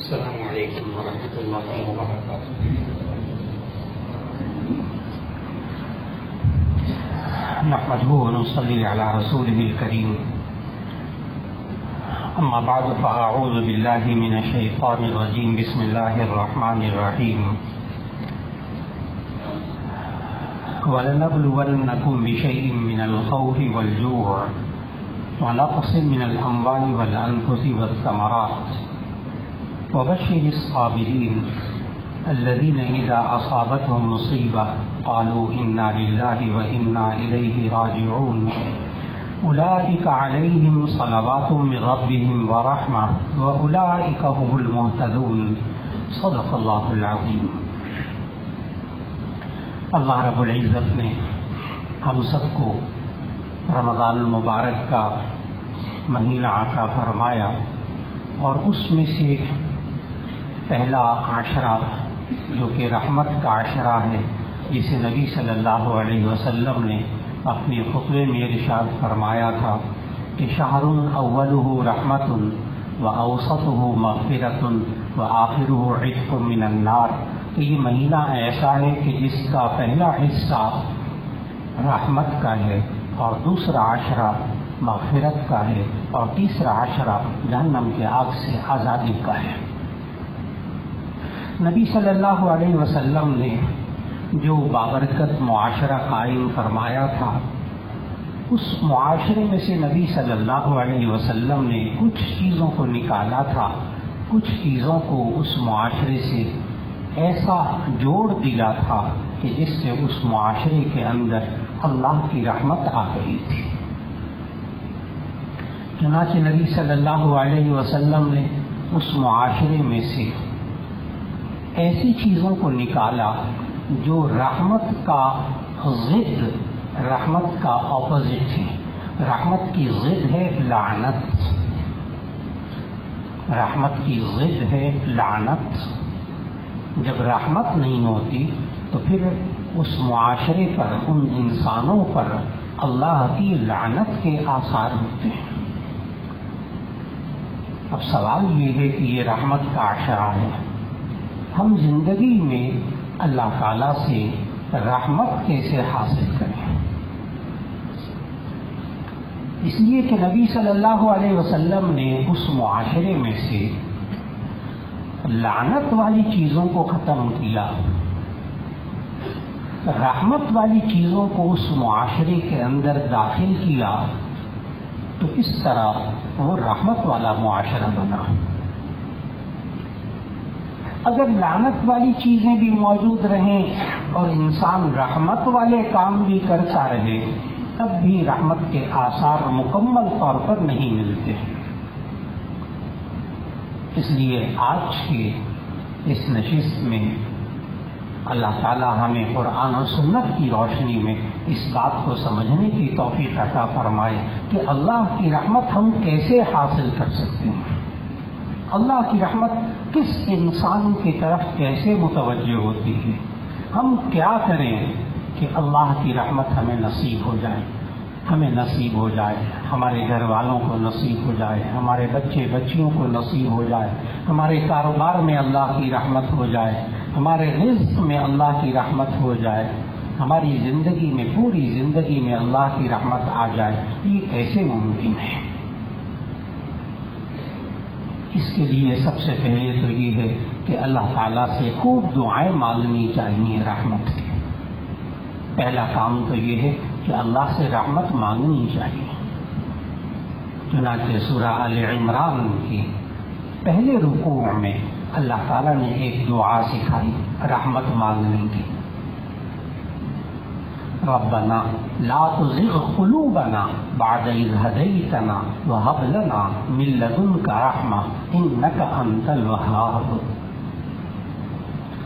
السلام عليكم ورحمة الله وبركاته. نحمده ونصلي على رسوله الكريم. أما بعد، فأعوذ بالله من الشيطان الرجيم. بسم الله الرحمن الرحيم. ولنبلونكم بشيء من الخوف والجوع ونقص من الأموال والأنفس والثمرات. وبشر الصابرين الذين إذا أصابتهم مصيبة قالوا إنا لله وإنا إليه راجعون. أولئك عليهم صلوات من ربهم ورحمة، وأولئك هم المهتدون. صدق الله العظيم. اللہ رب العزت نے ہم سب کو رمضان المبارک کا مہینہ عطا فرمایا اور اس میں سے پہلا عاشرہ جو کہ رحمت کا عاشرہ ہے، جسے نبی صلی اللہ علیہ وسلم نے اپنے خطبے میں ارشاد فرمایا تھا کہ شہر اول رحمت و اوسط ہو مغفرت و آخر عشق من النار۔ کہ یہ مہینہ ایسا ہے کہ جس کا پہلا حصہ رحمت کا ہے اور دوسرا عشرہ مغفرت کا ہے اور تیسرا عشرہ جہنم کے آگ سے آزادی کا ہے۔ نبی صلی اللہ علیہ وسلم نے جو بابرکت معاشرہ قائم فرمایا تھا، اس معاشرے میں سے نبی صلی اللہ علیہ وسلم نے کچھ چیزوں کو نکالا تھا، کچھ چیزوں کو اس معاشرے سے ایسا جوڑ دیا تھا کہ جس سے اس معاشرے کے اندر اللہ کی رحمت آ گئی تھی۔ چنانچہ نبی صلی اللہ علیہ وسلم نے اس معاشرے میں سے ایسی چیزوں کو نکالا جو رحمت کا ضد، رحمت کا اپوزٹ ہے رحمت کی ضد ہے لعنت۔ رحمت کی ضد ہے لعنت۔ جب رحمت نہیں ہوتی تو پھر اس معاشرے پر، ان انسانوں پر اللہ کی لعنت کے آثار ہوتے ہیں۔ اب سوال یہ ہے کہ یہ رحمت کا عشرہ ہے۔ ہم زندگی میں اللہ تعالی سے رحمت کیسے حاصل کریں؟ اس لیے کہ نبی صلی اللہ علیہ وسلم نے اس معاشرے میں سے لعنت والی چیزوں کو ختم کیا۔ رحمت والی چیزوں کو اس معاشرے کے اندر داخل کیا تو اس طرح وہ رحمت والا معاشرہ بنا۔ اگر لعنت والی چیزیں بھی موجود رہیں اور انسان رحمت والے کام بھی کرتا رہے، تب بھی رحمت کے آثار مکمل طور پر نہیں ملتے۔ اس لیے آج کے اس نشست میں اللہ تعالی ہمیں قرآن و سنت کی روشنی میں اس بات کو سمجھنے کی توفیق عطا فرمائے کہ اللہ کی رحمت ہم کیسے حاصل کر سکتے ہیں۔ اللہ کی رحمت کس انسان کی طرف کیسے متوجہ ہوتی ہے؟ ہم کیا کریں کہ اللہ کی رحمت ہمیں نصیب ہو جائے، ہمیں نصیب ہو جائے، ہمارے گھر والوں کو نصیب ہو جائے، ہمارے بچے بچیوں کو نصیب ہو جائے، ہمارے کاروبار میں اللہ کی رحمت ہو جائے، ہمارے رزق میں اللہ کی رحمت ہو جائے، ہماری زندگی میں، پوری زندگی میں اللہ کی رحمت آ جائے۔ یہ کیسے ممکن ہے؟ اس کے لیے سب سے پہلے تو یہ ہے کہ اللہ تعالیٰ سے خوب دعائیں مانگنی چاہیے رحمت کی۔ پہلا کام تو یہ ہے کہ اللہ سے رحمت مانگنی چاہیے۔ چنانچہ سورہ عال عمران کی پہلے رکوع میں اللہ تعالیٰ نے ایک دعا سکھائی، رحمت مانگنے کی ربنا لا تزغ قلوبنا بعد إذ هديتنا وهب لنا من لدنك رحمة إنك أنت الوهاب.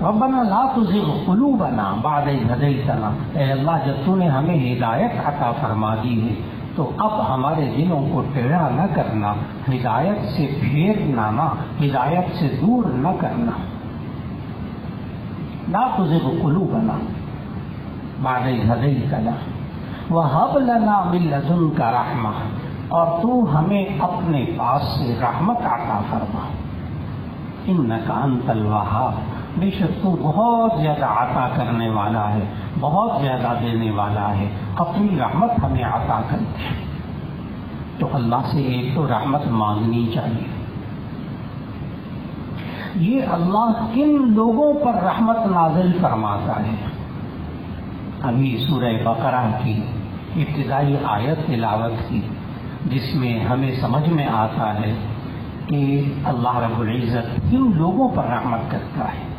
ربنا لا تزغ قلوبنا بعد إذ هديتنا. اے اللہ، جب تو نے ہمیں ہدایت عطا فرما دی ہے، تو اب ہمارے دلوں کو ٹیڑھا نہ کرنا، ہدایت سے پھیرنا نہ، ہدایت سے دور نہ کرنا. لا تزغ قلوبنا بعد هديتنا وهب لنا من لدنك رحمة. اور تو ہمیں اپنے پاس سے رحمت عطا فرما. ان نقان تلواہ بے شک تو بہت زیادہ عطا کرنے والا ہے، بہت زیادہ دینے والا ہے. اپنی رحمت ہمیں عطا کرتے تو اللہ سے ایک تو رحمت مانگنی چاہیے. یہ اللہ کن لوگوں پر رحمت نازل فرماتا ہے؟ ابھی سورہ بقرہ کی ابتدائی آیت تلاوت کی، جس میں ہمیں سمجھ میں آتا ہے کہ اللہ رب العزت کن لوگوں پر رحمت کرتا ہے۔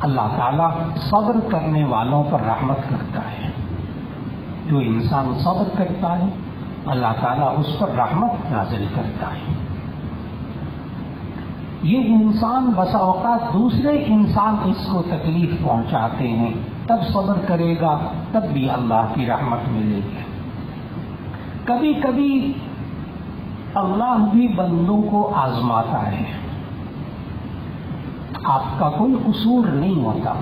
اللہ تعالیٰ صبر کرنے والوں پر رحمت کرتا ہے۔ جو انسان صبر کرتا ہے، اللہ تعالیٰ اس پر رحمت نازل کرتا ہے۔ یہ انسان بسا اوقات دوسرے انسان اس کو تکلیف پہنچاتے ہیں۔ تب صبر کرے گا، تب بھی اللہ کی رحمت ملے گی۔ کبھی کبھی اللہ بھی بندوں کو آزماتا ہے۔ آپ کا کوئی قصور نہیں ہوتا۔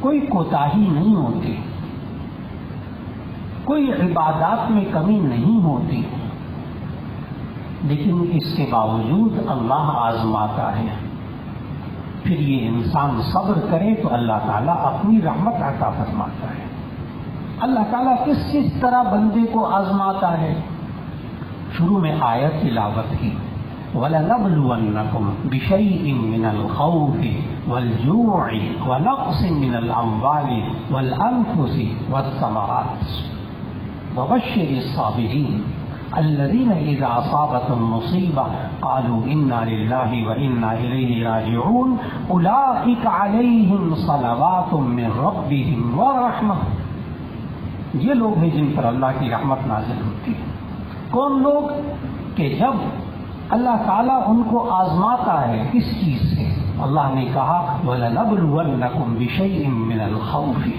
کوئی کوتاہی نہیں ہوتی۔ کوئی عبادات میں کمی نہیں ہوتی۔ لیکن اس کے باوجود اللہ آزماتا ہے۔ پھر یہ انسان صبر کرے تو اللہ تعالیٰ اپنی رحمت عطا فرماتا ہے۔ اللہ تعالیٰ کس کس طرح بندے کو آزماتا ہے۔ شروع میں آیت تلاوت کی۔ وَلَنَبْلُوَنَّكُمْ بِشَيْءٍ مِّنَ الْخَوْفِ وَالْجُوعِ وَنَقْصٍ مِّنَ الْأَمْوَالِ وَالْأَنفُسِ وَالثَّمَرَاتِ۔ وَبَشِّرِ الصَّابِرِينَ۔ الذين إذا أصابتهم مصيبة قالوا إنا لله وإنا إليه راجعون. أولئك عليهم صلوات من ربهم ورحمة. یہ لوگ ہیں جن پر اللہ کی رحمت نازل ہوتی ہے. کون لوگ؟ کہ جب اللہ تعالیٰ ان کو آزماتا ہے کس چیز سے؟ اللہ نے کہا، وَلَنَبْلُوَنَّكُمْ بِشَيْءٍ مِّنَ الْخَوْفِ.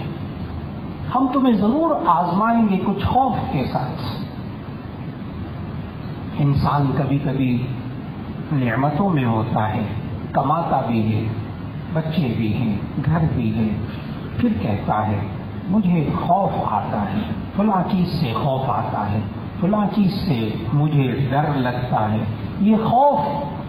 ہم تمہیں ضرور آزمائیں گے کچھ خوف کے ساتھ۔ انسان کبھی کبھی نعمتوں میں ہوتا ہے، کماتا بھی ہے، بچے بھی ہیں، گھر بھی ہے پھر کہتا ہے، مجھے خوف آتا ہے، فلاں چیز سے خوف آتا ہے، فلاں چیز سے مجھے ڈر لگتا ہے۔ یہ خوف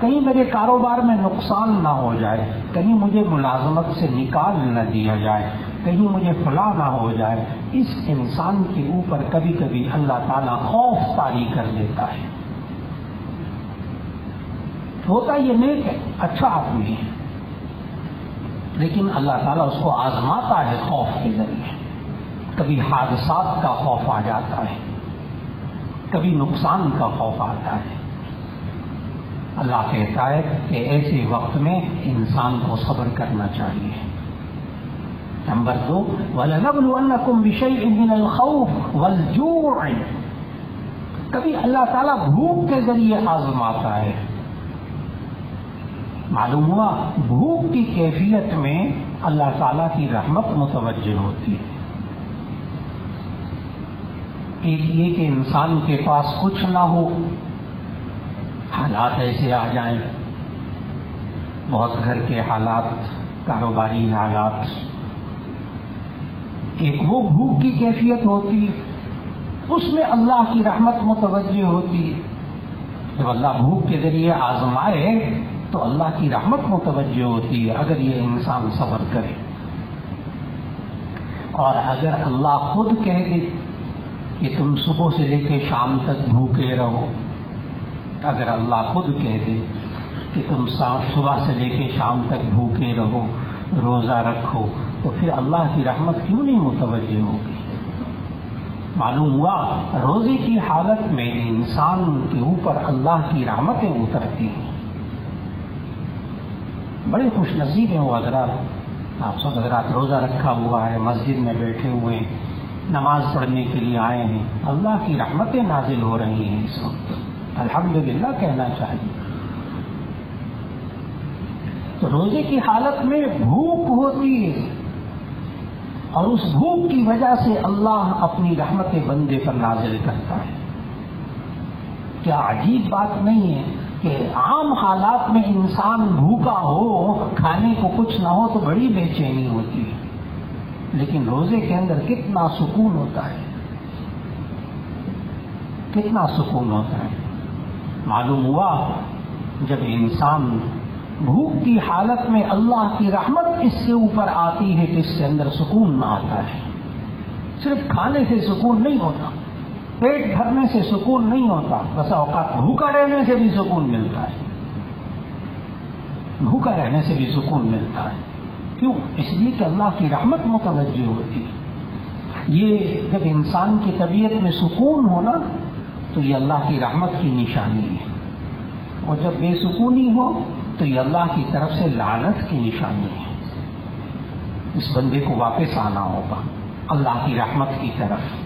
کہیں میرے کاروبار میں نقصان نہ ہو جائے، کہیں مجھے ملازمت سے نکال نہ دیا جائے، کہیں مجھے فلاں نہ ہو جائے۔ اس انسان کے اوپر کبھی کبھی اللہ تعالیٰ خوف تاری کر دیتا ہے۔ ہوتا یہ نیک ہے اچھا آدمی ہے۔ لیکن اللہ تعالیٰ اس کو آزماتا ہے خوف کے ذریعے۔ کبھی حادثات کا خوف آ جاتا ہے، کبھی نقصان کا خوف آتا ہے۔ اللہ کہتا ہے کہ ایسے وقت میں انسان کو صبر کرنا چاہیے۔ نمبر دو، وَلَنَبْلُوَنَّكُمْ بِشَيْءٍ مِّنَ الْخَوْفِ وَالْجُوعِ۔ کبھی اللہ تعالیٰ بھوک کے ذریعے آزماتا ہے۔ معلوم ہوا، بھوک کی کیفیت میں اللہ تعالیٰ کی رحمت متوجہ ہوتی ہے۔ ایک یہ کہ انسان کے پاس کچھ نہ ہو، حالات ایسے آ جائیں۔ بہت گھر کے حالات، کاروباری حالات۔ ایک وہ بھوک کی کیفیت ہوتی، اس میں اللہ کی رحمت متوجہ ہوتی۔ جب اللہ بھوک کے ذریعے آزمائے تو اللہ کی رحمت متوجہ ہوتی ہے اگر یہ انسان صبر کرے۔ اور اگر اللہ خود کہہ دے کہ تم صبح سے لے کے شام تک بھوکے رہو، اگر اللہ خود کہہ دے کہ تم صبح سے لے کے شام تک بھوکے رہو، روزہ رکھو، تو پھر اللہ کی رحمت کیوں نہیں متوجہ ہوگی؟ معلوم ہوا روزے کی حالت میں انسان کے اوپر اللہ کی رحمتیں اترتی ہیں۔ بڑے خوش نصیب ہیں وہ حضرات۔ آپ سب حضرات روزہ رکھا ہوا ہے، مسجد میں بیٹھے ہوئے، نماز پڑھنے کے لیے آئے ہیں۔ اللہ کی رحمتیں نازل ہو رہی ہیں اس وقت۔ الحمدللہ کہنا چاہیے۔ تو روزے کی حالت میں بھوک ہوتی ہے اور اس بھوک کی وجہ سے اللہ اپنی رحمت بندے پر نازل کرتا ہے۔ کیا عجیب بات نہیں ہے۔ کہ عام حالات میں انسان بھوکا ہو، کھانے کو کچھ نہ ہو تو بڑی بے چینی ہوتی ہے۔ لیکن روزے کے اندر کتنا سکون ہوتا ہے؟ کتنا سکون ہوتا ہے؟ معلوم ہوا جب انسان بھوک کی حالت میں اللہ کی رحمت اس کے اوپر آتی ہے تو اس کے اندر سکون نہ آتا ہے۔ صرف کھانے سے سکون نہیں ہوتا۔ پیٹ بھرنے سے سکون نہیں ہوتا۔ بس اوقات بھوکا رہنے سے بھی سکون ملتا ہے۔ بھوکا رہنے سے بھی سکون ملتا ہے۔ کیوں؟ اس لیے کہ اللہ کی رحمت متوجہ ہوتی ہے۔ یہ جب انسان کی طبیعت میں سکون ہونا، تو یہ اللہ کی رحمت کی نشانی ہے۔ اور جب بے سکونی ہو، تو یہ اللہ کی طرف سے لعنت کی نشانی ہے۔ اس بندے کو واپس آنا ہوگا۔ اللہ کی رحمت کی طرف۔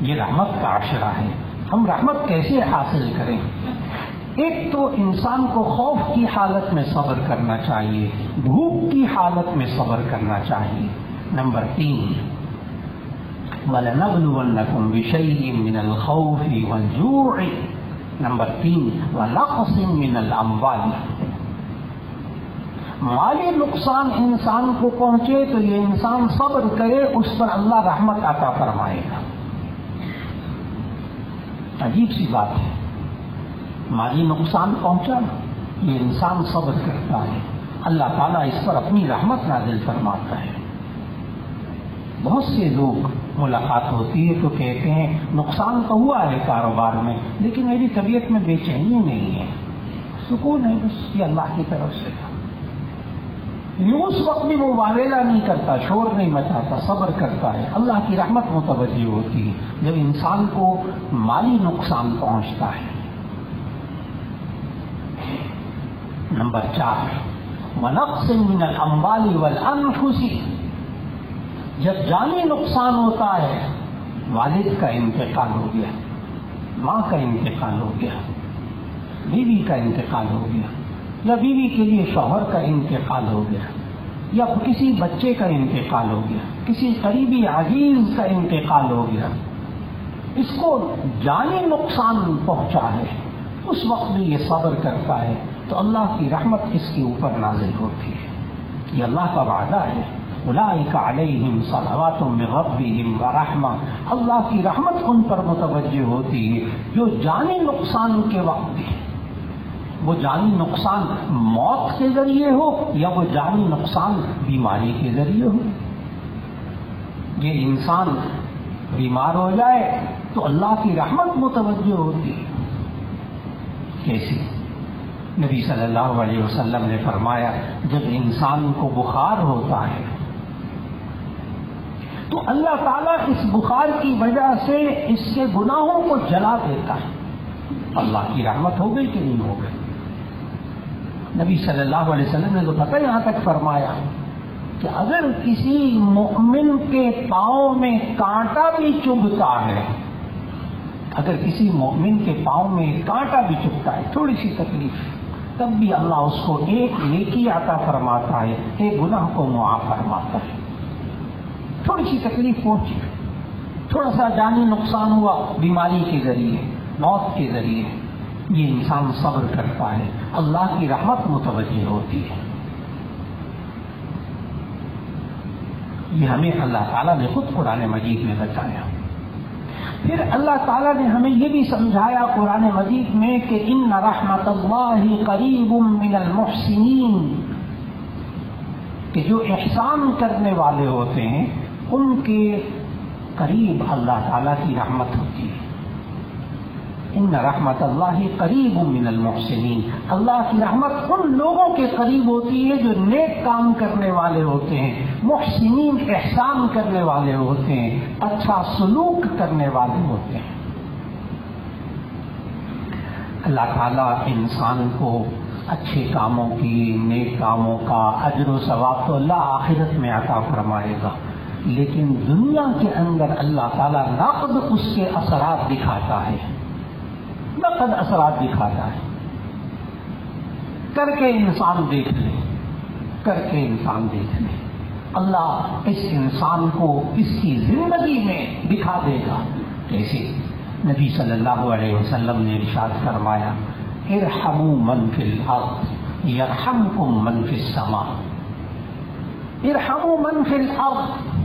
یہ رحمت کا عشرہ ہے۔ ہم رحمت کیسے حاصل کریں؟ ایک تو انسان کو خوف کی حالت میں صبر کرنا چاہیے، بھوک کی حالت میں صبر کرنا چاہیے۔ نمبر تین، وَلَنَبْلُوَنَّكُمْ بِشَيْءٍ مِّنَ الْخَوْفِ وَالْجُوعِ۔ نمبر تین وَلَقْصٍ مِّنَ الْأَمْوَالِ۔ مالی نقصان انسان کو پہنچے تو یہ انسان صبر کرے، اس پر اللہ رحمت عطا فرمائے۔ گا عجیب سی بات ہے۔ مالی نقصان پہنچا یہ انسان صبر کرتا ہے۔ اللہ تعالیٰ اس پر اپنی رحمت نازل فرماتا ہے۔ بہت سے لوگ ملاقات ہوتی ہے تو کہتے ہیں، نقصان تو ہوا ہے کاروبار میں، لیکن میری طبیعت میں بے چینی نہیں ہے۔ سکون ہے بس یہ اللہ کی طرف سے۔ اس وقت بھی وہ واویلا نہیں کرتا، شور نہیں مچاتا، صبر کرتا ہے۔ اللہ کی رحمت متوجہ ہوتی ہے۔ جب انسان کو مالی نقصان پہنچتا ہے۔ نمبر چار، ونقص من الاموال والانفس۔ جب جانی نقصان ہوتا ہے، والد کا انتقال ہو گیا، ماں کا انتقال ہو گیا، بیوی کا انتقال ہو گیا۔ یا بیوی کے لیے شوہر کا انتقال ہو گیا یا کسی بچے کا انتقال ہو گیا، کسی قریبی عزیز کا انتقال ہو گیا۔ اس کو جانی نقصان پہنچا ہے، اس وقت بھی یہ صبر کرتا ہے تو اللہ کی رحمت اس کے اوپر نازل ہوتی ہے۔ یہ اللہ کا وعدہ ہے۔ علیہم صلوات من ربهم ورحمہ اللہ کی رحمت ان پر متوجہ ہوتی ہے جو جانی نقصان کے وقت ہے۔ وہ جانی نقصان موت کے ذریعے ہو یا وہ جانی نقصان بیماری کے ذریعے ہو؟ یہ انسان بیمار ہو جائے تو اللہ کی رحمت متوجہ ہوتی ہے۔ کیسی؟ نبی صلی اللہ علیہ وسلم نے فرمایا، جب انسان کو بخار ہوتا ہے، تو اللہ تعالیٰ اس بخار کی وجہ سے اس کے گناہوں کو جلا دیتا ہے۔ اللہ کی رحمت ہو گئی کہ نہیں ہو گئی؟ نبی صلی اللہ علیہ وسلم نے تو پتہ یہاں تک فرمایا کہ اگر کسی مؤمن کے پاؤں میں کانٹا بھی چبھتا ہے، اگر کسی مؤمن کے پاؤں میں کانٹا بھی چبھتا ہے، تھوڑی سی تکلیف، تب بھی اللہ اس کو ایک نیکی عطا فرماتا ہے ایک گناہ کو معاف فرماتا ہے۔ تھوڑی سی تکلیف پہنچی، تھوڑا سا جانی نقصان ہوا بیماری کے ذریعے، موت کے ذریعے۔ یہ انسان صبر کرتا ہے۔ اللہ کی رحمت متوجہ ہوتی ہے۔ یہ ہمیں اللہ تعالیٰ نے خود قرآن مجید میں بتایا۔ پھر اللہ تعالیٰ نے ہمیں یہ بھی سمجھایا قرآن مجید میں کہ ان رحمت اللہ قریب من المحسنین۔ کہ جو احسان کرنے والے ہوتے ہیں، ان کے قریب اللہ تعالیٰ کی رحمت ہوتی ہے۔ ان رحمت اللہ قریب من المحسنین اللہ کی رحمت ان لوگوں کے قریب ہوتی ہے جو نیک کام کرنے والے ہوتے ہیں، محسنین احسان کرنے والے ہوتے ہیں اچھا سلوک کرنے والے ہوتے ہیں۔ اللہ تعالیٰ انسان کو اچھے کاموں کی، نیک کاموں کا اجر و ثواب تو اللہ آخرت میں عطا فرمائے گا۔ لیکن دنیا کے اندر اللہ تعالیٰ نقد اس کے اثرات دکھاتا ہے۔ نقد اثرات دکھاتا ہے۔ کر کے انسان دیکھ لے۔ کر کے انسان دیکھ لے۔ اللہ اس انسان کو اس کی زندگی میں دکھا دے گا۔ کیسے؟ نبی صلی اللہ علیہ وسلم نے ارشاد فرمایا، ارحموا من فی الارض، یرحمکم من فی السماء۔ ارحموا من فی الارض۔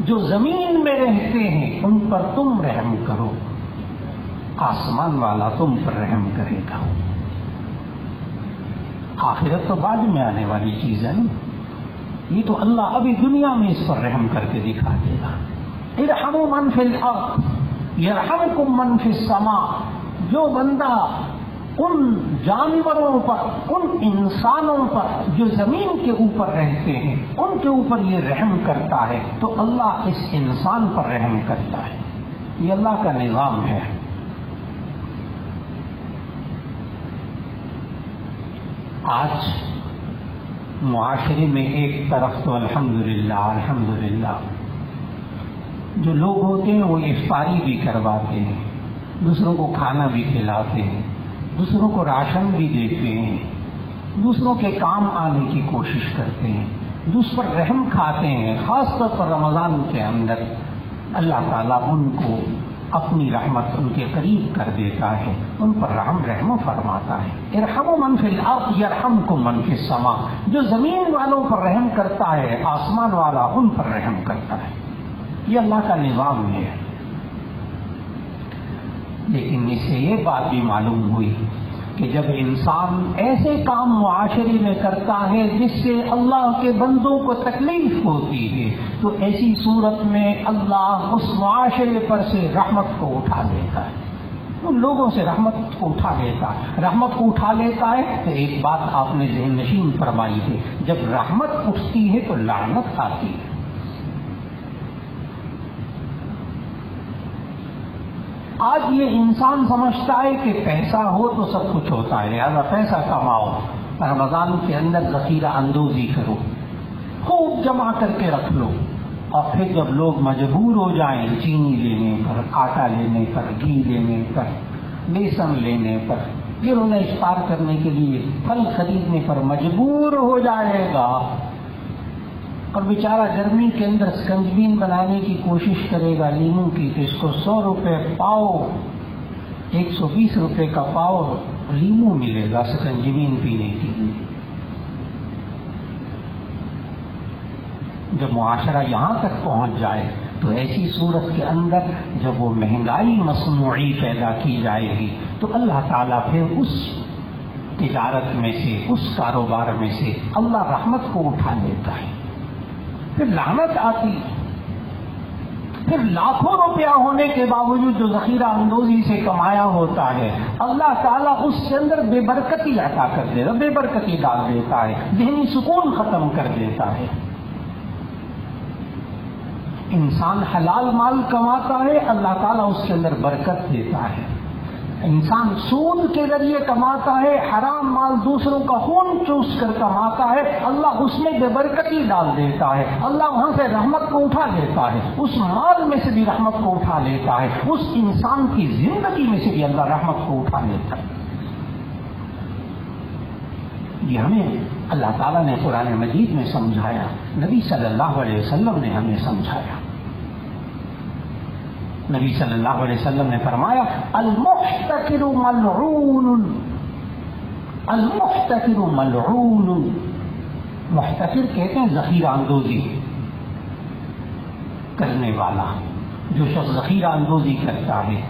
جو زمین میں رہتے ہیں، ان پر تم رحم کرو۔ آسمان والا تم پر رحم کرے گا۔ آخرت تو بعد میں آنے والی چیز ہے۔ یہ تو اللہ ابھی دنیا میں اس پر رحم کر کے دکھا دے گا۔ ارحم من فی الارض، یرحمکم من فی السماء۔ جو بندہ ان جانوروں پر، ان انسانوں پر جو زمین کے اوپر رہتے ہیں، ان کے اوپر یہ رحم کرتا ہے، تو اللہ اس انسان پر رحم کرتا ہے۔ یہ اللہ کا نظام ہے۔ آج معاشرے میں ایک طرف تو الحمدللہ الحمدللہ۔ جو لوگ ہوتے ہیں وہ افطاری بھی کرواتے ہیں، دوسروں کو کھانا بھی کھلاتے ہیں، دوسروں کو راشن بھی دیتے ہیں، دوسروں کے کام آنے کی کوشش کرتے ہیں دوسر پر رحم کھاتے ہیں، خاص طور پر رمضان کے اندر۔ اللہ تعالیٰ ان کو اپنی رحمت ان کے قریب کر دیتا ہے، ان پر رحم رحم فرماتا ہے۔ ارحم من فی الارض یرحمکم من فی السماء۔ جو زمین والوں پر رحم کرتا ہے، آسمان والا ان پر رحم کرتا ہے۔ یہ اللہ کا نظام ہے۔ لیکن اس سے یہ بات بھی معلوم ہوئی کہ جب انسان ایسے کام معاشرے میں کرتا ہے جس سے اللہ کے بندوں کو تکلیف ہوتی ہے، تو ایسی صورت میں اللہ اس معاشرے پر سے رحمت کو اٹھا لیتا ہے۔ ان لوگوں سے رحمت کو اٹھا لیتا ہے۔ رحمت کو اٹھا لیتا ہے تو ایک بات آپ نے ذہن نشین فرمائی ہے، جب رحمت اٹھتی ہے تو لعنت آتی ہے۔ آج یہ انسان سمجھتا ہے کہ پیسہ ہو تو سب کچھ ہوتا ہے، لہٰذا پیسہ کماؤ۔ رمضان کے اندر ذخیرہ اندوزی کرو۔ خوب جمع کر کے رکھ لو۔ اور پھر جب لوگ مجبور ہو جائیں چینی لینے پر، آٹا لینے پر، گھی لینے پر، بیسن لینے پر، پھر انہیں افطار کرنے کے لیے پھل خریدنے پر مجبور ہو جائے گا۔ اور بیچارہ گرمی کے اندر سکنجبین بنانے کی کوشش کرے گا لیمو کی، تو اس کو سو روپے پاؤ، ایک سو بیس روپے کا پاؤ لیمو ملے گا سکنجبین پینے کے لیے جب معاشرہ یہاں تک پہنچ جائے، تو ایسی صورت کے اندر جب وہ مہنگائی مصنوعی پیدا کی جائے گی، تو اللہ تعالیٰ پھر اس تجارت میں سے، اس کاروبار میں سے اللہ رحمت کو اٹھا لیتا ہے۔ پھر لعنت آتی۔ پھر لاکھوں روپیہ ہونے کے باوجود جو ذخیرہ اندوزی سے کمایا ہوتا ہے، اللہ تعالیٰ اس کے اندر بے برکتی عطا کر دیتا، بے برکتی ڈال دیتا ہے، ذہنی سکون ختم کر دیتا ہے۔ انسان حلال مال کماتا ہے، اللہ تعالیٰ اس کے اندر برکت دیتا ہے۔ انسان سود کے ذریعے کماتا ہے، حرام مال دوسروں کا خون چوس کر کماتا ہے، اللہ اس میں بے برکتی ڈال دیتا ہے، اللہ وہاں سے رحمت کو اٹھا لیتا ہے، اس مال میں سے بھی رحمت کو اٹھا لیتا ہے، اس انسان کی زندگی میں سے بھی اللہ رحمت کو اٹھا لیتا ہے۔ یہ ہمیں اللہ تعالیٰ نے قرآن مجید میں سمجھایا، نبی صلی اللہ علیہ وسلم نے ہمیں سمجھایا۔ نبی صلی اللہ علیہ وسلم نے فرمایا، المحتکر ملعون المحتکر ملعون. محتکر کہتے ہیں ذخیرہ اندوزی کرنے والا، جو شخص ذخیرہ اندوزی کرتا ہے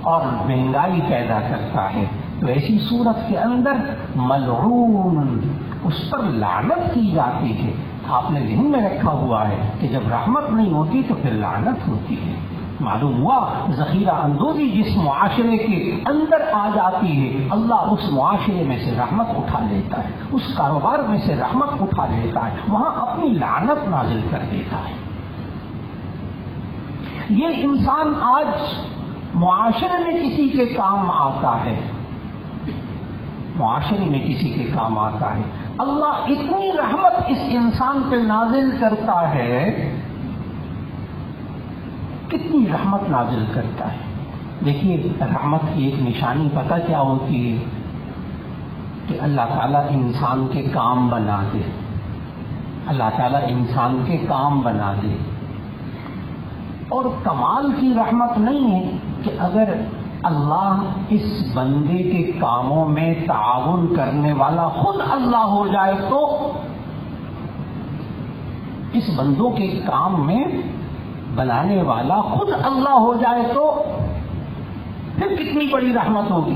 اور مہنگائی پیدا کرتا ہے، تو ایسی صورت کے اندر ملعون، اس پر لعنت کی جاتی ہے۔ آپ نے ذہن میں رکھا ہوا ہے کہ جب رحمت نہیں ہوتی تو پھر لعنت ہوتی ہے۔ معلوم ہوا، ذخیرہ اندوزی جس معاشرے کے اندر آ جاتی ہے، اللہ اس معاشرے میں سے رحمت اٹھا لیتا ہے، اس کاروبار میں سے رحمت اٹھا لیتا ہے، وہاں اپنی لعنت نازل کر دیتا ہے۔ یہ انسان آج معاشرے میں کسی کے کام آتا ہے۔ معاشرے میں کسی کے کام آتا ہے۔ اللہ اتنی رحمت اس انسان پہ نازل کرتا ہے کتنی رحمت نازل کرتا ہے۔ دیکھیے، رحمت کی ایک نشانی پتہ کیا ہوتی ہے؟ کہ اللہ تعالیٰ انسان کے کام بنا دے۔ اللہ تعالیٰ انسان کے کام بنا دے۔ اور کمال کی رحمت نہیں ہے کہ اگر اللہ اس بندے کے کاموں میں تعاون کرنے والا خود اللہ ہو جائے تو اس بندوں کے کام میں بنانے والا خود اللہ ہو جائے تو پھر کتنی بڑی رحمت ہوگی؟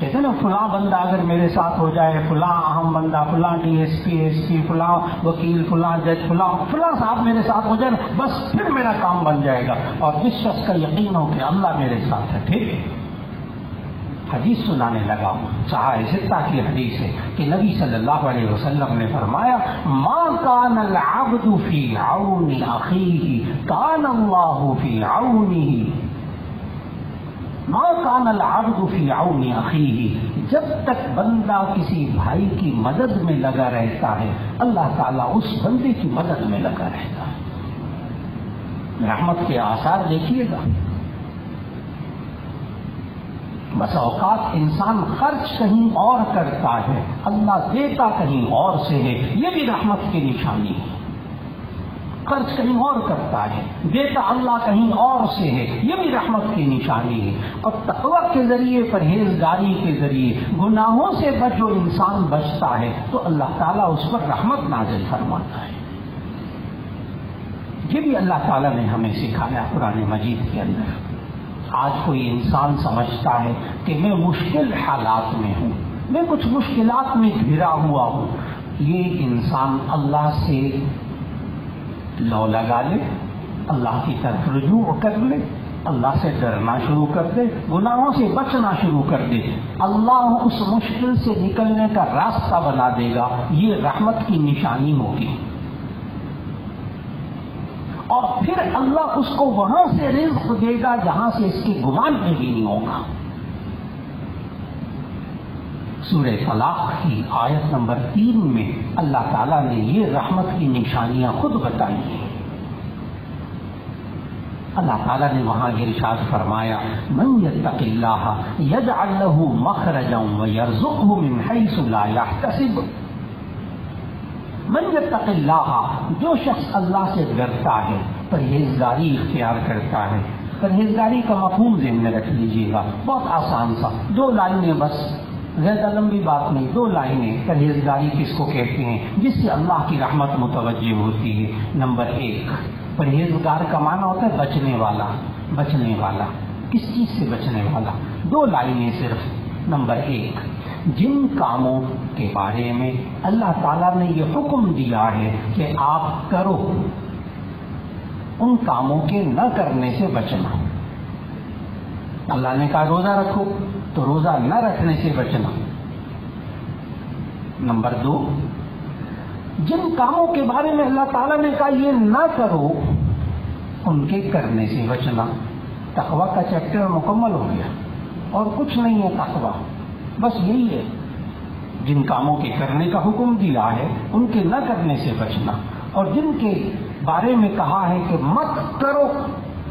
کہتے نا، فلاں بندہ اگر میرے ساتھ ہو جائے، فلاں اہم بندہ، فلاں D S P S P فلاں وکیل، فلاں جج، فلاں فلاں صاحب میرے ساتھ ہو جائے بس پھر میرا کام بن جائے گا اور جس شخص کا یقین ہو کہ اللہ میرے ساتھ ہے، ٹھیک؟ ہے حدیث سنانے لگا۔ ہوں ستا کی حدیث ہے کہ نبی صلی اللہ علیہ وسلم نے فرمایا، ما کان العبد فی عون اخیہ، کان اللہ فی عونه ماں کان العبد فی عون اخیہ، جب تک بندہ کسی بھائی کی مدد میں لگا رہتا ہے، اللہ تعالیٰ اس بندے کی مدد میں لگا رہتا ہے۔ رحمت کے آثار دیکھیے گا۔ بس اوقات انسان خرچ کہیں اور کرتا ہے، اللہ دیتا کہیں اور سے ہے، یہ بھی رحمت کی نشانی ہے۔ خرچ کہیں اور کرتا ہے، دیتا اللہ کہیں اور سے ہے، یہ بھی رحمت کی نشانی ہے۔ اور تقوی کے ذریعے، پرہیزگاری کے ذریعے گناہوں سے جو انسان بچتا ہے، تو اللہ تعالیٰ اس پر رحمت نازل فرماتا ہے۔ یہ بھی اللہ تعالیٰ نے ہمیں سکھایا قرآن مجید کے اندر۔ آج کوئی انسان سمجھتا ہے کہ میں مشکل حالات میں ہوں، میں کچھ مشکلات میں گھرا ہوا ہوں۔ یہ انسان اللہ سے لو لگا لے، اللہ کی طرف رجوع کر لے، اللہ سے ڈرنا شروع کر دے، گناہوں سے بچنا شروع کر دے۔ اللہ اس مشکل سے نکلنے کا راستہ بنا دے گا، یہ رحمت کی نشانی ہوگی اور پھر اللہ اس کو وہاں سے رزق دے گا جہاں سے اس کے گمان میں بھی نہیں ہوگا۔ سورہ فلاق کی آیت نمبر تین میں اللہ تعالیٰ نے یہ رحمت کی نشانیاں خود بتائی ہیں۔ اللہ تعالیٰ نے وہاں ارشاد فرمایا، من يتق اللہ يجعل له مخرجا ويرزقه من حيث لا يحتسب من يتق اللہ، جو شخص اللہ سے ڈرتا ہے، پرہیزگاری اختیار کرتا ہے۔ پرہیزگاری کا مفہوم ذہن میں رکھ لیجیے گا۔ بہت آسان سا۔ دو لائنیں بس۔ زیادہ لمبی بات نہیں، دو لائنیں۔ پرہیزگاری کس کو کہتے ہیں؟ جس سے اللہ کی رحمت متوجہ ہوتی ہے۔ نمبر ایک، پرہیزگار کا معنی ہوتا ہے بچنے والا۔ بچنے والا۔ کس چیز سے بچنے والا؟ دو لائنیں صرف۔ نمبر ایک جن کاموں کے بارے میں اللہ تعالیٰ نے یہ حکم دیا ہے کہ آپ کرو، ان کاموں کے نہ کرنے سے بچنا۔ اللہ نے کہا روزہ رکھو، تو روزہ نہ رکھنے سے بچنا۔ نمبر دو، جن کاموں کے بارے میں اللہ تعالیٰ نے کہا یہ نہ کرو، ان کے کرنے سے بچنا۔ تقوا کا چیپٹر مکمل ہو گیا اور کچھ نہیں ہے تقوا بس یہی ہے۔ جن کاموں کے کرنے کا حکم دیا ہے، ان کے نہ کرنے سے بچنا۔ اور جن کے بارے میں کہا ہے کہ مت کرو،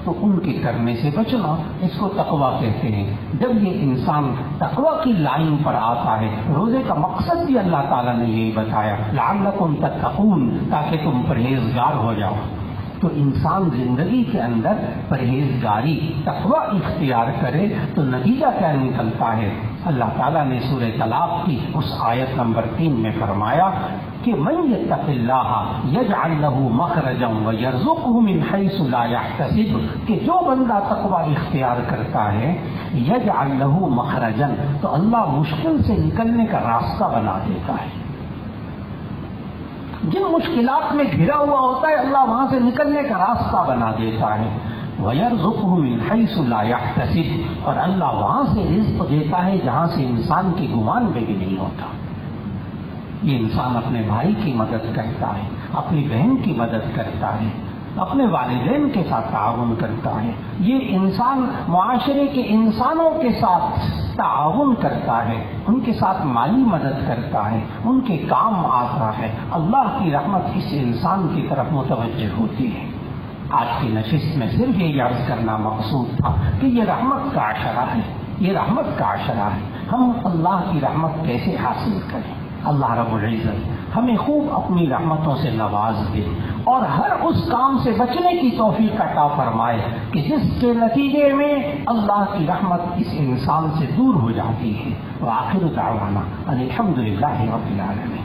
تو ان کے کرنے سے بچنا۔ اس کو تقوا کہتے ہیں۔ جب یہ انسان تقوا کی لائن پر آتا ہے، روزے کا مقصد بھی اللہ تعالیٰ نے یہی بتایا۔ لعلکم تتقون، تاکہ تم پرہیزگار ہو جاؤ۔ تو انسان زندگی کے اندر پرہیزگاری تقوا اختیار کرے تو نتیجہ کیا نکلتا ہے؟ اللہ تعالیٰ نے سورہ طلاق کی اس آیت نمبر تین میں فرمایا کہ من يتق اللہ يجعل له مخرجا ويرزقه من حيث لا يحتسب کہ جو بندہ تقوی اختیار کرتا ہے يجعل له مخرجا تو اللہ مشکل سے نکلنے کا راستہ بنا دیتا ہے۔ جن مشکلات میں گھرا ہوا ہوتا ہے، اللہ وہاں سے نکلنے کا راستہ بنا دیتا ہے۔ لَا يَحْتَسِبْ۔ اور اللہ وہاں سے رزق دیتا ہے جہاں سے انسان کے گمان میں بھی نہیں ہوتا۔ یہ انسان اپنے بھائی کی مدد کرتا ہے، اپنی بہن کی مدد کرتا ہے۔ اپنے والدین کے ساتھ تعاون کرتا ہے۔ یہ انسان معاشرے کے انسانوں کے ساتھ تعاون کرتا ہے۔ ان کے ساتھ مالی مدد کرتا ہے۔ ان کے کام آتا ہے۔ اللہ کی رحمت اس انسان کی طرف متوجہ ہوتی ہے۔ آج کی نشست میں صرف یہ یاد کرنا مقصود تھا کہ یہ رحمت کا اشرا ہے۔ یہ رحمت کا اشرا ہے۔ ہم اللہ کی رحمت کیسے حاصل کریں؟ اللہ رب العزت ہمیں خوب اپنی رحمتوں سے نواز دے اور ہر اس کام سے بچنے کی توفیق عطا فرمائے کہ جس کے نتیجے میں اللہ کی رحمت اس انسان سے دور ہو جاتی ہے۔ وہ آخر دعوانا الحمد للہ رب العالمین۔